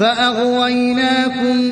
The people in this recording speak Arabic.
فَأَغْوَيْنَاكُمْ